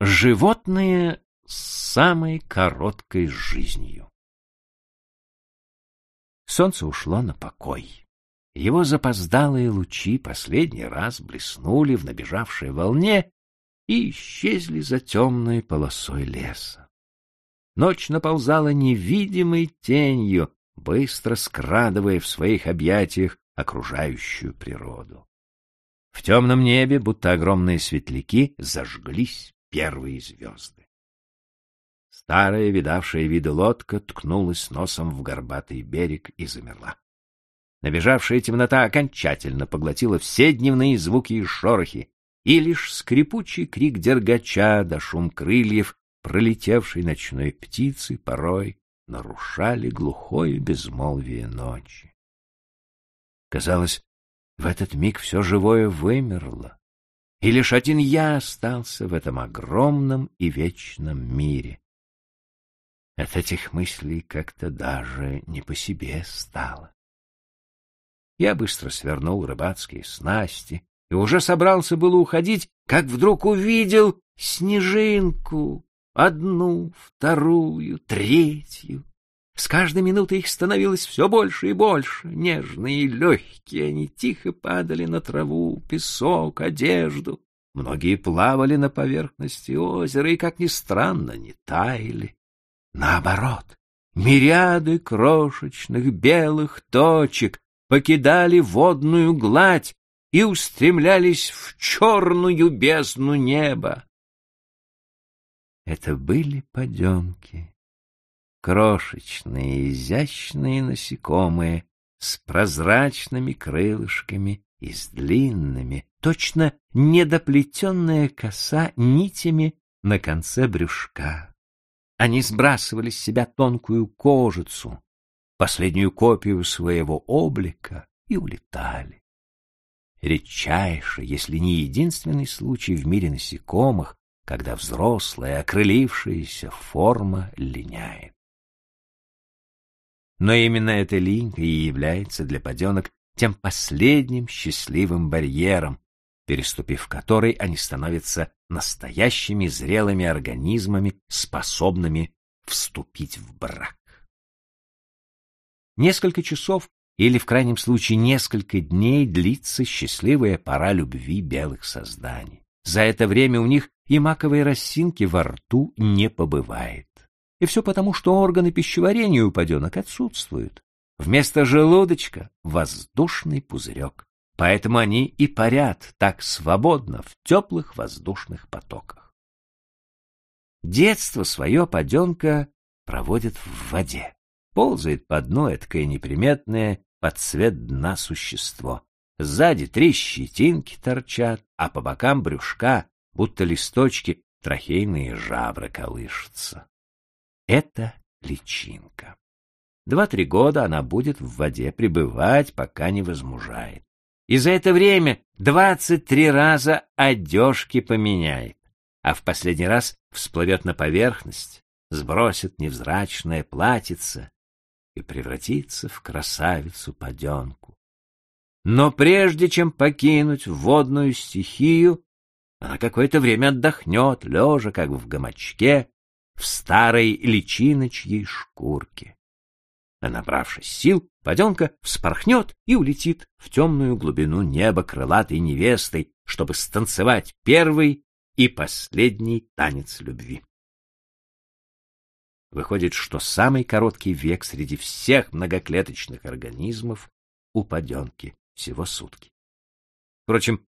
Животные с самой короткой жизнью. Солнце ушло на покой. Его запоздалые лучи последний раз блеснули в набежавшей волне и исчезли за темной полосой леса. Ночь наползала невидимой тенью, быстро скрадывая в своих объятиях окружающую природу. В темном небе, будто огромные светляки, зажглись первые звезды. Старая, видавшая виды лодка, ткнулась носом в горбатый берег и замерла. Набежавшая темнота окончательно поглотила все дневные звуки и шорохи, и лишь скрипучий крик дергача да шум крыльев, пролетевшей ночной птицы, порой нарушали глухое безмолвие ночи. Казалось, в этот миг все живое вымерло, и лишь один я остался в этом огромном и вечном мире. От этих мыслей как-то даже не по себе стало. Я быстро свернул рыбацкие снасти и уже собрался было уходить, как вдруг увидел снежинку, одну, вторую, третью. С каждой минутой их становилось все больше и больше. Нежные и легкие они тихо падали на траву, песок, одежду. Многие плавали на поверхности озера и, как ни странно, не таяли. Наоборот, мириады крошечных белых точек покидали водную гладь и устремлялись в черную бездну неба. Это были подемки, крошечные, изящные насекомые с прозрачными крылышками и с длинными, точно недоплетенная коса нитями на конце брюшка. Они сбрасывали с себя тонкую кожицу, последнюю копию своего облика, и улетали. Редчайший, если не единственный случай в мире насекомых, когда взрослая, окрылившаяся форма линяет. Но именно эта линька и является для поденок тем последним счастливым барьером, переступив который они становятся настоящими зрелыми организмами, способными вступить в брак. Несколько часов или, в крайнем случае, несколько дней длится счастливая пора любви белых созданий. За это время у них и маковой росинки во рту не побывает. И все потому, что органы пищеварения у паденок отсутствуют. Вместо желудочка — воздушный пузырек. Поэтому они и парят так свободно в теплых воздушных потоках. Детство свое паденка проводит в воде. Ползает по дну эткое неприметное под цвет дна существо. Сзади три щетинки торчат, а по бокам брюшка, будто листочки, трахейные жабры колышутся. Это личинка. Два-три года она будет в воде пребывать, пока не возмужает. И за это время двадцать три раза одежки поменяет, а в последний раз всплывет на поверхность, сбросит невзрачное платьице и превратится в красавицу-паденку. Но прежде чем покинуть водную стихию, она какое-то время отдохнет, лежа, как в гамачке, в старой личиночьей шкурке. А набравшись сил, паденка вспорхнет и улетит в темную глубину неба крылатой невестой, чтобы станцевать первый и последний танец любви. Выходит, что самый короткий век среди всех многоклеточных организмов у паденки всего сутки. Впрочем,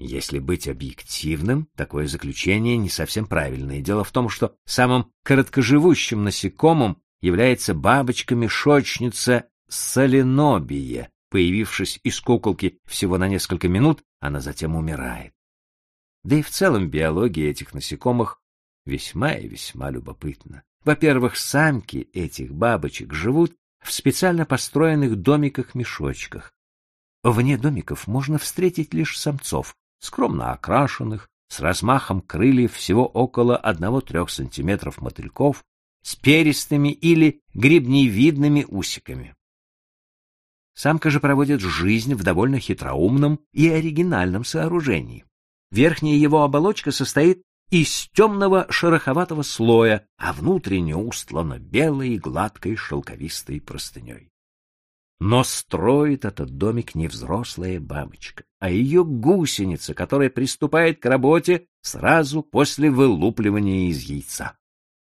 если быть объективным, такое заключение не совсем правильное. Дело в том, что самым короткоживущим насекомым является бабочка-мешочница соленобия. Появившись из куколки всего на несколько минут, она затем умирает. Да и в целом биология этих насекомых весьма и весьма любопытна. Во-первых, самки этих бабочек живут в специально построенных домиках-мешочках. Вне домиков можно встретить лишь самцов, скромно окрашенных, с размахом крыльев всего около 1-3 сантиметров мотыльков, с перистыми или грибневидными усиками. Самка же проводит жизнь в довольно хитроумном и оригинальном сооружении. Верхняя его оболочка состоит из темного шероховатого слоя, а внутренне устлана белой и гладкой шелковистой простыней. Но строит этот домик не взрослая бабочка, а ее гусеница, которая приступает к работе сразу после вылупливания из яйца.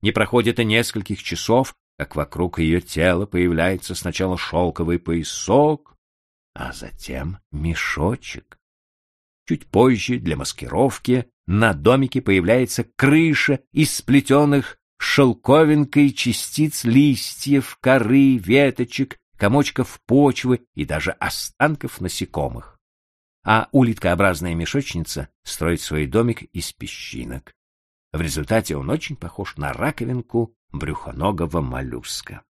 Не проходит и нескольких часов, как вокруг ее тела появляется сначала шелковый поясок, а затем мешочек. Чуть позже, для маскировки, на домике появляется крыша из сплетенных шелковинкой частиц листьев, коры, веточек, комочков почвы и даже останков насекомых. А улиткообразная мешочница строит свой домик из песчинок. В результате он очень похож на раковинку брюхоногого моллюска.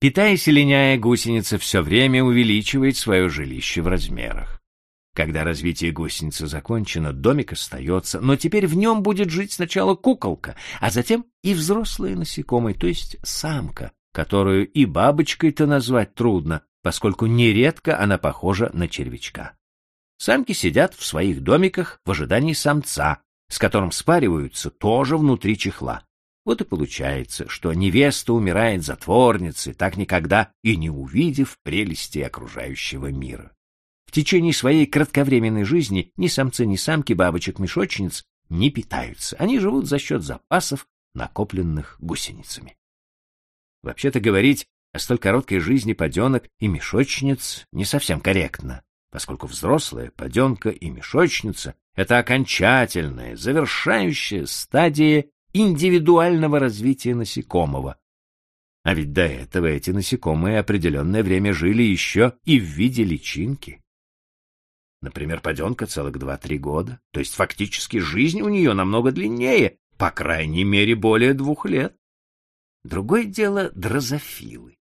Питаясь и линяя, гусеница все время увеличивает свое жилище в размерах. Когда развитие гусеницы закончено, домик остается, но теперь в нем будет жить сначала куколка, а затем и взрослые насекомые, то есть самка, которую и бабочкой-то назвать трудно, поскольку нередко она похожа на червячка. Самки сидят в своих домиках в ожидании самца, с которым спариваются тоже внутри чехла. Вот и получается, что невеста умирает затворницей, так никогда и не увидев прелести окружающего мира. В течение своей кратковременной жизни ни самцы, ни самки бабочек-мешочниц не питаются. Они живут за счет запасов, накопленных гусеницами. Вообще-то говорить о столь короткой жизни поденок и мешочниц не совсем корректно, поскольку взрослая поденка и мешочница — это окончательная, завершающая стадия индивидуального развития насекомого. А ведь до этого эти насекомые определенное время жили еще и в виде личинки. Например, поденка целых два-три года, то есть фактически жизнь у нее намного длиннее, по крайней мере более двух лет. Другое дело дрозофилы,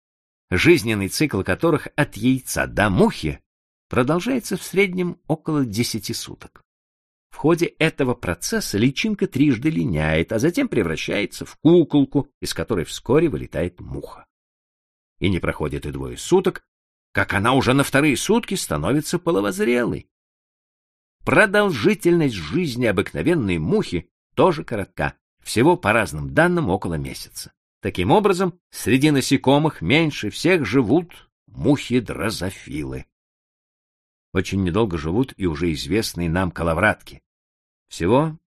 жизненный цикл которых от яйца до мухи продолжается в среднем около десяти суток. В ходе этого процесса личинка трижды линяет, а затем превращается в куколку, из которой вскоре вылетает муха. И не проходит и двое суток, как она уже на вторые сутки становится половозрелой. Продолжительность жизни обыкновенной мухи тоже коротка, всего по разным данным около месяца. Таким образом, среди насекомых меньше всех живут мухи-дрозофилы. Очень недолго живут и уже известные нам коловратки. Всего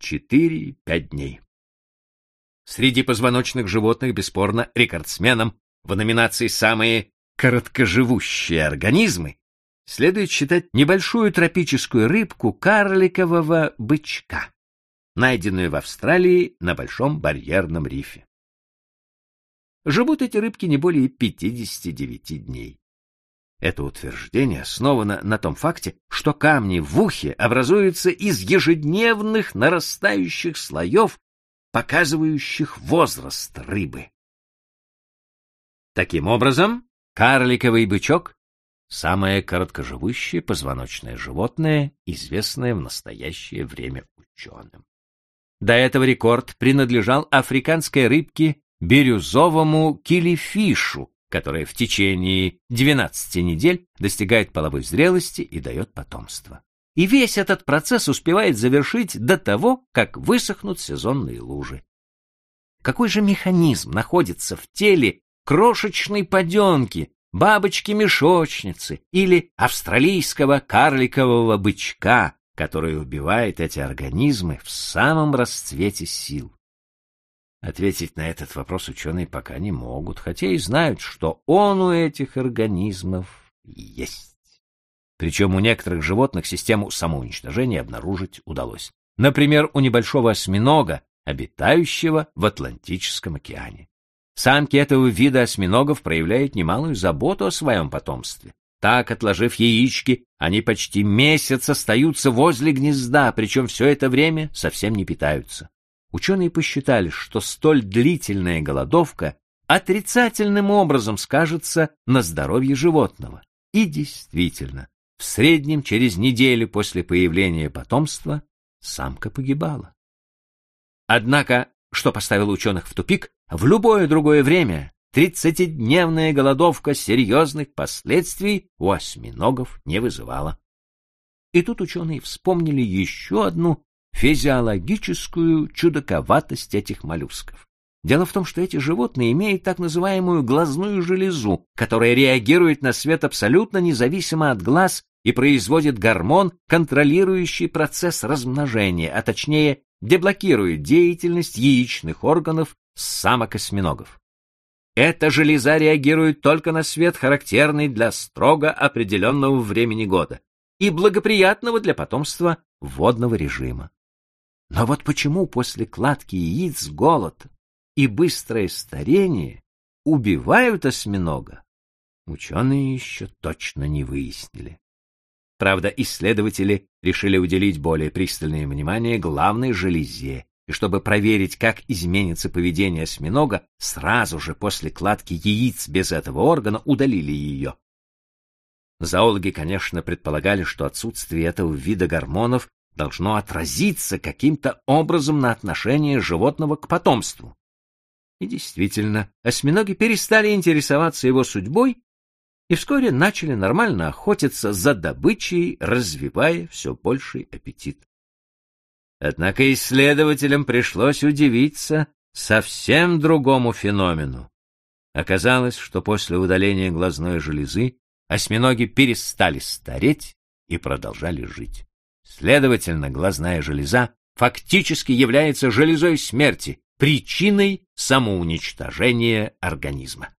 4-5 дней. Среди позвоночных животных бесспорно рекордсменом в номинации «Самые короткоживущие организмы» следует считать небольшую тропическую рыбку карликового бычка, найденную в Австралии на Большом барьерном рифе. Живут эти рыбки не более 59 дней. Это утверждение основано на том факте, что камни в ухе образуются из ежедневных нарастающих слоев, показывающих возраст рыбы. Таким образом, карликовый бычок — самое короткоживущее позвоночное животное, известное в настоящее время ученым. До этого рекорд принадлежал африканской рыбке бирюзовому килифишу, которая в течение 12 недель достигает половой зрелости и дает потомство. И весь этот процесс успевает завершить до того, как высохнут сезонные лужи. Какой же механизм находится в теле крошечной поденки, бабочки-мешочницы или австралийского карликового бычка, который убивает эти организмы в самом расцвете сил? Ответить на этот вопрос ученые пока не могут, хотя и знают, что он у этих организмов есть. Причем у некоторых животных систему самоуничтожения обнаружить удалось. Например, у небольшого осьминога, обитающего в Атлантическом океане. Самки этого вида осьминогов проявляют немалую заботу о своем потомстве. Так, отложив яички, они почти месяц остаются возле гнезда, причем все это время совсем не питаются. Ученые посчитали, что столь длительная голодовка отрицательным образом скажется на здоровье животного. И действительно, в среднем через неделю после появления потомства самка погибала. Однако, что поставило ученых в тупик, в любое другое время тридцатидневная голодовка серьезных последствий у осьминогов не вызывала. И тут ученые вспомнили еще одну физиологическую чудаковатость этих моллюсков. Дело в том, что эти животные имеют так называемую глазную железу, которая реагирует на свет абсолютно независимо от глаз и производит гормон, контролирующий процесс размножения, а точнее деблокирует деятельность яичных органов самок осьминогов. Эта железа реагирует только на свет, характерный для строго определенного времени года и благоприятного для потомства водного режима. Но вот почему после кладки яиц голод и быстрое старение убивают осьминога, ученые еще точно не выяснили. Правда, исследователи решили уделить более пристальное внимание главной железе, и чтобы проверить, как изменится поведение осьминога, сразу же после кладки яиц без этого органа удалили ее. Зоологи, конечно, предполагали, что отсутствие этого вида гормонов должно отразиться каким-то образом на отношении животного к потомству. И действительно, осьминоги перестали интересоваться его судьбой и вскоре начали нормально охотиться за добычей, развивая все больший аппетит. Однако исследователям пришлось удивиться совсем другому феномену. Оказалось, что после удаления глазной железы осьминоги перестали стареть и продолжали жить. Следовательно, глазная железа фактически является железой смерти, причиной самоуничтожения организма.